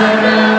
Amen.